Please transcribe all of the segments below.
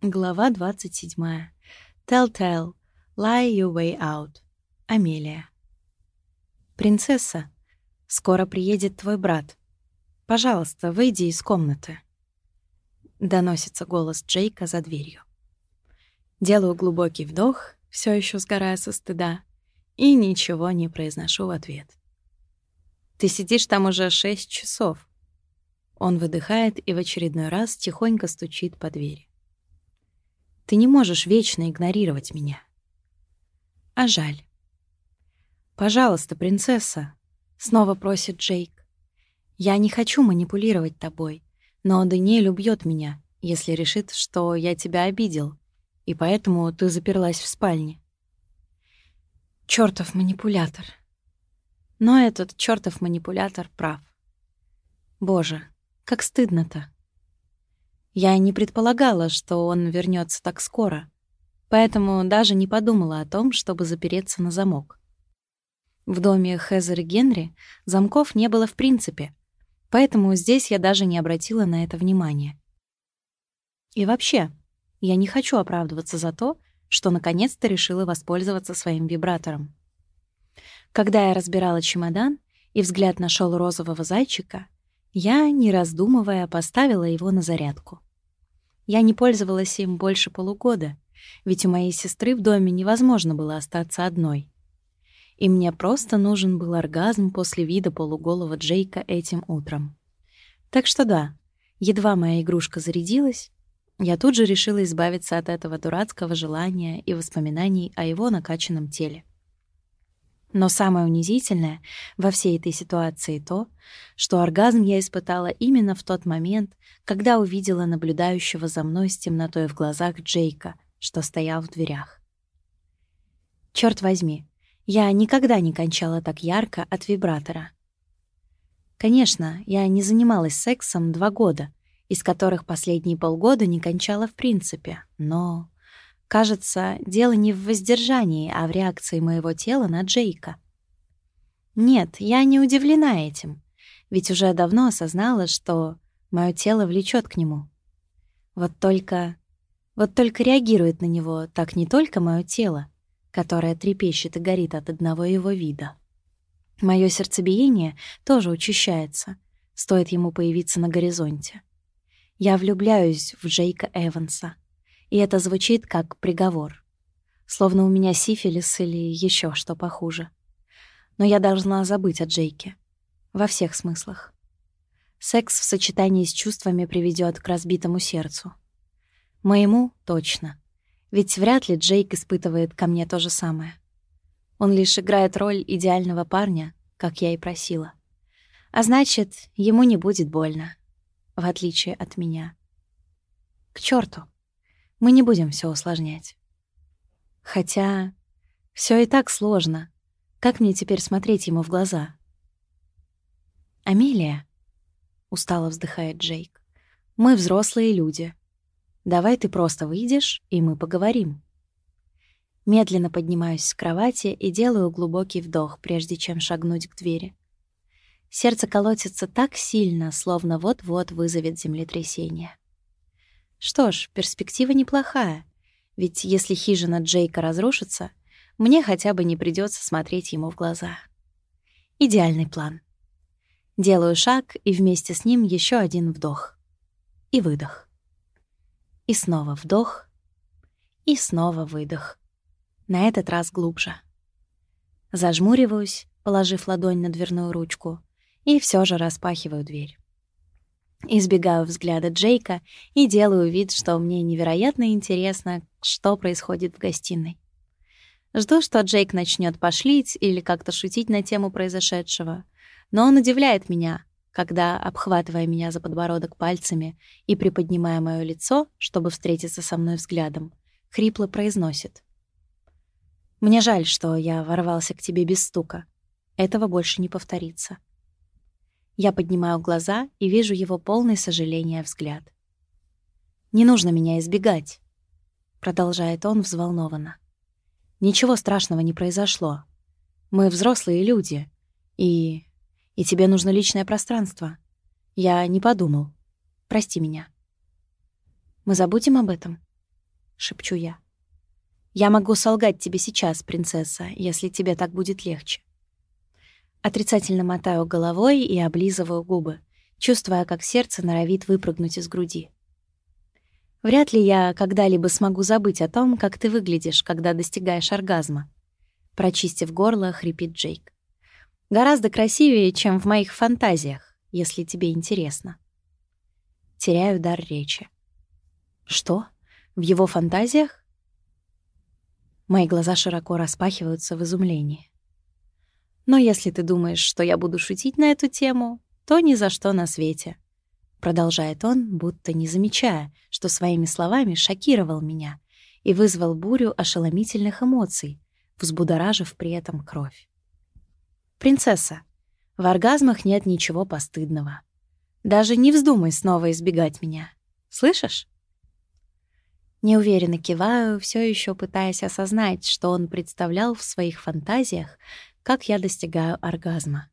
Глава 27. Tell-tell. Lie your way out. Амелия. «Принцесса, скоро приедет твой брат. Пожалуйста, выйди из комнаты». Доносится голос Джейка за дверью. Делаю глубокий вдох, все еще сгорая со стыда, и ничего не произношу в ответ. «Ты сидишь там уже шесть часов». Он выдыхает и в очередной раз тихонько стучит по двери. Ты не можешь вечно игнорировать меня. А жаль. «Пожалуйста, принцесса», — снова просит Джейк. «Я не хочу манипулировать тобой, но Даниэль убьет меня, если решит, что я тебя обидел, и поэтому ты заперлась в спальне». Чёртов манипулятор. Но этот чёртов манипулятор прав. Боже, как стыдно-то. Я не предполагала, что он вернется так скоро, поэтому даже не подумала о том, чтобы запереться на замок. В доме Хезер и Генри замков не было в принципе, поэтому здесь я даже не обратила на это внимания. И вообще, я не хочу оправдываться за то, что наконец-то решила воспользоваться своим вибратором. Когда я разбирала чемодан и взгляд нашел розового зайчика, я, не раздумывая, поставила его на зарядку. Я не пользовалась им больше полугода, ведь у моей сестры в доме невозможно было остаться одной. И мне просто нужен был оргазм после вида полуголого Джейка этим утром. Так что да, едва моя игрушка зарядилась, я тут же решила избавиться от этого дурацкого желания и воспоминаний о его накачанном теле. Но самое унизительное во всей этой ситуации то, что оргазм я испытала именно в тот момент, когда увидела наблюдающего за мной с темнотой в глазах Джейка, что стоял в дверях. Черт возьми, я никогда не кончала так ярко от вибратора. Конечно, я не занималась сексом два года, из которых последние полгода не кончала в принципе, но... Кажется, дело не в воздержании, а в реакции моего тела на Джейка. Нет, я не удивлена этим, ведь уже давно осознала, что мое тело влечет к нему. Вот только... Вот только реагирует на него так не только мое тело, которое трепещет и горит от одного его вида. Мое сердцебиение тоже учащается, стоит ему появиться на горизонте. Я влюбляюсь в Джейка Эванса — и это звучит как приговор. Словно у меня сифилис или еще что похуже. Но я должна забыть о Джейке. Во всех смыслах. Секс в сочетании с чувствами приведет к разбитому сердцу. Моему — точно. Ведь вряд ли Джейк испытывает ко мне то же самое. Он лишь играет роль идеального парня, как я и просила. А значит, ему не будет больно, в отличие от меня. К черту! Мы не будем все усложнять. Хотя все и так сложно. Как мне теперь смотреть ему в глаза? «Амелия», — устало вздыхает Джейк, — «мы взрослые люди. Давай ты просто выйдешь, и мы поговорим». Медленно поднимаюсь с кровати и делаю глубокий вдох, прежде чем шагнуть к двери. Сердце колотится так сильно, словно вот-вот вызовет землетрясение. Что ж, перспектива неплохая. Ведь если хижина Джейка разрушится, мне хотя бы не придется смотреть ему в глаза. Идеальный план. Делаю шаг, и вместе с ним еще один вдох. И выдох. И снова вдох. И снова выдох. На этот раз глубже. Зажмуриваюсь, положив ладонь на дверную ручку, и все же распахиваю дверь. Избегаю взгляда Джейка и делаю вид, что мне невероятно интересно, что происходит в гостиной. Жду, что Джейк начнет пошлить или как-то шутить на тему произошедшего. Но он удивляет меня, когда, обхватывая меня за подбородок пальцами и приподнимая моё лицо, чтобы встретиться со мной взглядом, хрипло произносит. «Мне жаль, что я ворвался к тебе без стука. Этого больше не повторится». Я поднимаю глаза и вижу его полный сожаления взгляд. «Не нужно меня избегать», — продолжает он взволнованно. «Ничего страшного не произошло. Мы взрослые люди, и... и тебе нужно личное пространство. Я не подумал. Прости меня». «Мы забудем об этом?» шепчу я. «Я могу солгать тебе сейчас, принцесса, если тебе так будет легче». Отрицательно мотаю головой и облизываю губы, чувствуя, как сердце норовит выпрыгнуть из груди. Вряд ли я когда-либо смогу забыть о том, как ты выглядишь, когда достигаешь оргазма. Прочистив горло, хрипит Джейк. Гораздо красивее, чем в моих фантазиях, если тебе интересно. Теряю дар речи. Что? В его фантазиях? Мои глаза широко распахиваются в изумлении. Но если ты думаешь, что я буду шутить на эту тему, то ни за что на свете. Продолжает он, будто не замечая, что своими словами шокировал меня и вызвал бурю ошеломительных эмоций, взбудоражив при этом кровь. «Принцесса, в оргазмах нет ничего постыдного. Даже не вздумай снова избегать меня. Слышишь?» Неуверенно киваю, все еще пытаясь осознать, что он представлял в своих фантазиях, как я достигаю оргазма.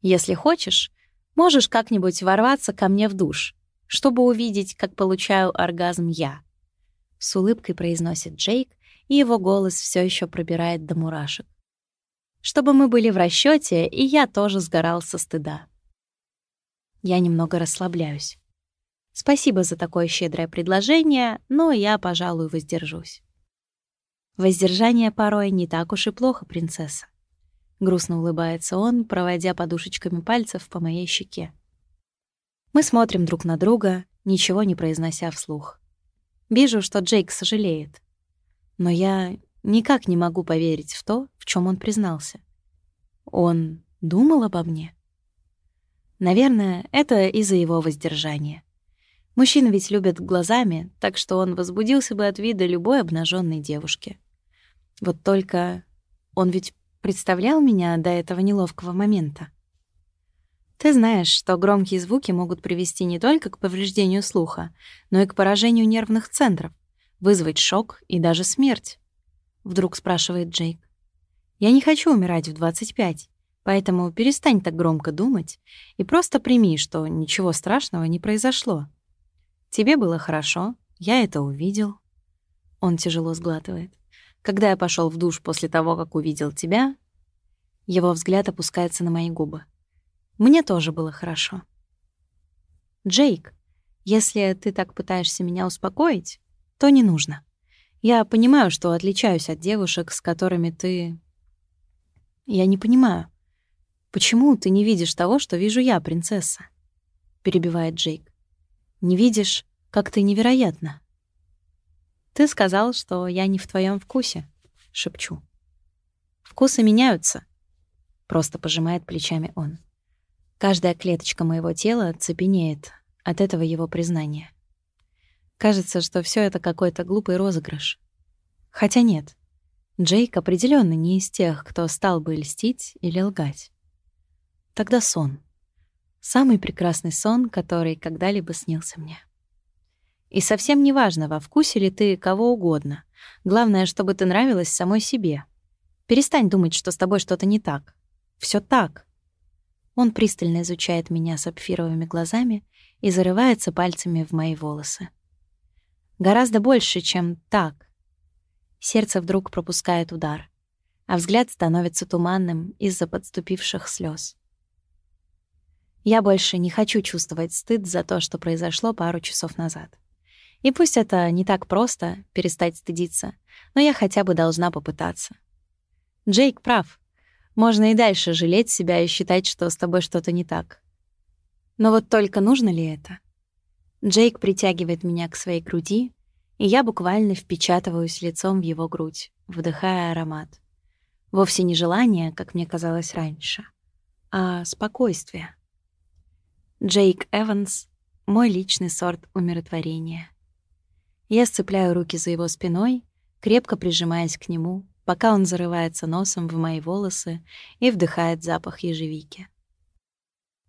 «Если хочешь, можешь как-нибудь ворваться ко мне в душ, чтобы увидеть, как получаю оргазм я», — с улыбкой произносит Джейк, и его голос все еще пробирает до мурашек. «Чтобы мы были в расчете, и я тоже сгорал со стыда». Я немного расслабляюсь. Спасибо за такое щедрое предложение, но я, пожалуй, воздержусь. Воздержание порой не так уж и плохо, принцесса. Грустно улыбается он, проводя подушечками пальцев по моей щеке. Мы смотрим друг на друга, ничего не произнося вслух. Вижу, что Джейк сожалеет. Но я никак не могу поверить в то, в чем он признался. Он думал обо мне? Наверное, это из-за его воздержания. Мужчины ведь любят глазами, так что он возбудился бы от вида любой обнаженной девушки. Вот только он ведь представлял меня до этого неловкого момента. Ты знаешь, что громкие звуки могут привести не только к повреждению слуха, но и к поражению нервных центров, вызвать шок и даже смерть. Вдруг спрашивает Джейк. Я не хочу умирать в 25, поэтому перестань так громко думать и просто прими, что ничего страшного не произошло. Тебе было хорошо, я это увидел. Он тяжело сглатывает. Когда я пошел в душ после того, как увидел тебя, его взгляд опускается на мои губы. Мне тоже было хорошо. Джейк, если ты так пытаешься меня успокоить, то не нужно. Я понимаю, что отличаюсь от девушек, с которыми ты... Я не понимаю, почему ты не видишь того, что вижу я, принцесса? Перебивает Джейк. Не видишь, как ты невероятна. Ты сказал, что я не в твоем вкусе, шепчу. Вкусы меняются, просто пожимает плечами он. Каждая клеточка моего тела цепенеет от этого его признания. Кажется, что все это какой-то глупый розыгрыш. Хотя нет. Джейк определенно не из тех, кто стал бы льстить или лгать. Тогда сон. Самый прекрасный сон, который когда-либо снился мне. И совсем не важно, во вкусе ли ты кого угодно. Главное, чтобы ты нравилась самой себе. Перестань думать, что с тобой что-то не так. Все так. Он пристально изучает меня сапфировыми глазами и зарывается пальцами в мои волосы. Гораздо больше, чем так. Сердце вдруг пропускает удар, а взгляд становится туманным из-за подступивших слез. Я больше не хочу чувствовать стыд за то, что произошло пару часов назад. И пусть это не так просто — перестать стыдиться, но я хотя бы должна попытаться. Джейк прав. Можно и дальше жалеть себя и считать, что с тобой что-то не так. Но вот только нужно ли это? Джейк притягивает меня к своей груди, и я буквально впечатываюсь лицом в его грудь, вдыхая аромат. Вовсе не желание, как мне казалось раньше, а спокойствие. Джейк Эванс — мой личный сорт умиротворения. Я сцепляю руки за его спиной, крепко прижимаясь к нему, пока он зарывается носом в мои волосы и вдыхает запах ежевики.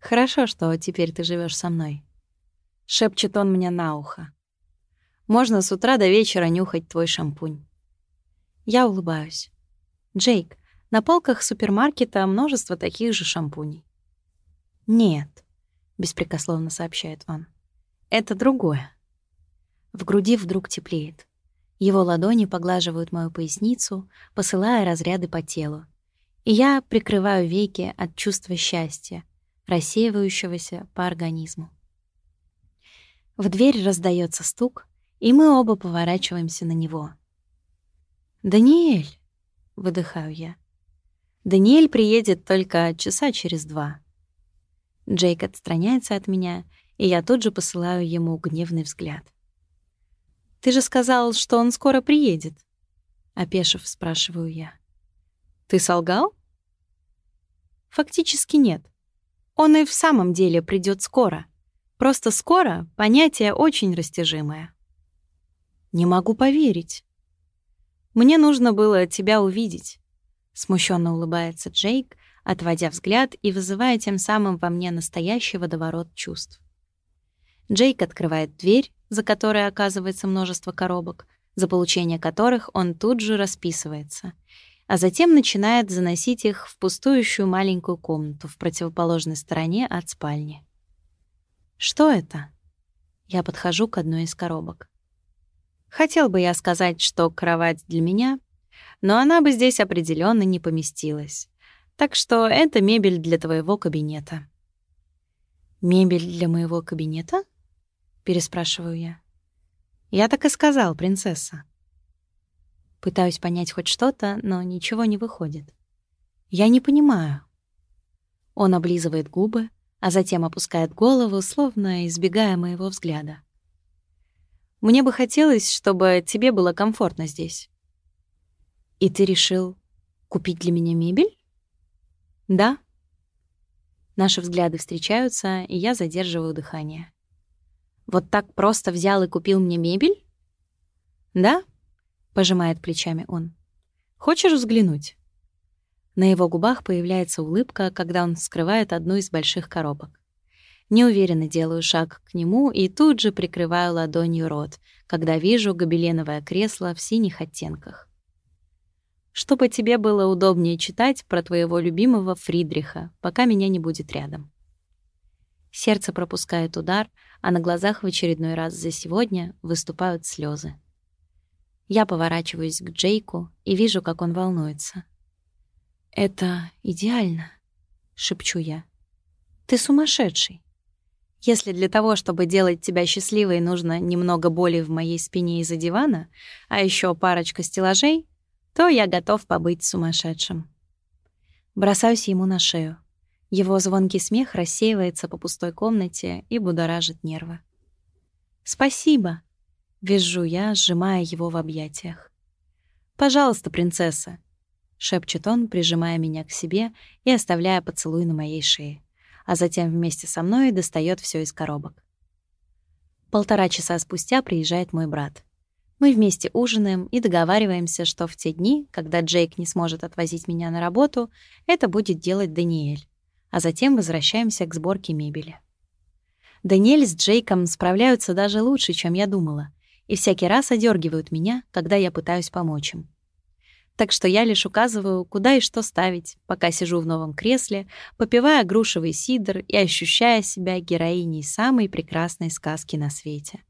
«Хорошо, что теперь ты живешь со мной», — шепчет он мне на ухо. «Можно с утра до вечера нюхать твой шампунь». Я улыбаюсь. «Джейк, на полках супермаркета множество таких же шампуней». «Нет», беспрекословно сообщает он. Это другое. В груди вдруг теплеет. Его ладони поглаживают мою поясницу, посылая разряды по телу. И я прикрываю веки от чувства счастья, рассеивающегося по организму. В дверь раздается стук, и мы оба поворачиваемся на него. «Даниэль!» — выдыхаю я. «Даниэль приедет только часа через два». Джейк отстраняется от меня, и я тут же посылаю ему гневный взгляд. «Ты же сказал, что он скоро приедет?» Опешив, спрашиваю я. «Ты солгал?» «Фактически нет. Он и в самом деле придет скоро. Просто скоро — понятие очень растяжимое». «Не могу поверить». «Мне нужно было тебя увидеть», — смущенно улыбается Джейк, отводя взгляд и вызывая тем самым во мне настоящий водоворот чувств. Джейк открывает дверь, за которой оказывается множество коробок, за получение которых он тут же расписывается, а затем начинает заносить их в пустующую маленькую комнату в противоположной стороне от спальни. «Что это?» Я подхожу к одной из коробок. Хотел бы я сказать, что кровать для меня, но она бы здесь определенно не поместилась. Так что это мебель для твоего кабинета. «Мебель для моего кабинета?» — переспрашиваю я. «Я так и сказал, принцесса». Пытаюсь понять хоть что-то, но ничего не выходит. Я не понимаю. Он облизывает губы, а затем опускает голову, словно избегая моего взгляда. «Мне бы хотелось, чтобы тебе было комфортно здесь». «И ты решил купить для меня мебель?» «Да». Наши взгляды встречаются, и я задерживаю дыхание. Вот так просто взял и купил мне мебель? Да? Пожимает плечами он. Хочешь взглянуть? На его губах появляется улыбка, когда он вскрывает одну из больших коробок. Неуверенно делаю шаг к нему и тут же прикрываю ладонью рот, когда вижу гобеленовое кресло в синих оттенках. Чтобы тебе было удобнее читать про твоего любимого Фридриха, пока меня не будет рядом. Сердце пропускает удар, а на глазах в очередной раз за сегодня выступают слезы. Я поворачиваюсь к Джейку и вижу, как он волнуется. «Это идеально», — шепчу я. «Ты сумасшедший. Если для того, чтобы делать тебя счастливой, нужно немного боли в моей спине из-за дивана, а еще парочка стеллажей, то я готов побыть сумасшедшим». Бросаюсь ему на шею. Его звонкий смех рассеивается по пустой комнате и будоражит нервы. «Спасибо!» — визжу я, сжимая его в объятиях. «Пожалуйста, принцесса!» — шепчет он, прижимая меня к себе и оставляя поцелуй на моей шее, а затем вместе со мной достает все из коробок. Полтора часа спустя приезжает мой брат. Мы вместе ужинаем и договариваемся, что в те дни, когда Джейк не сможет отвозить меня на работу, это будет делать Даниэль а затем возвращаемся к сборке мебели. Даниэль с Джейком справляются даже лучше, чем я думала, и всякий раз одергивают меня, когда я пытаюсь помочь им. Так что я лишь указываю, куда и что ставить, пока сижу в новом кресле, попивая грушевый сидр и ощущая себя героиней самой прекрасной сказки на свете.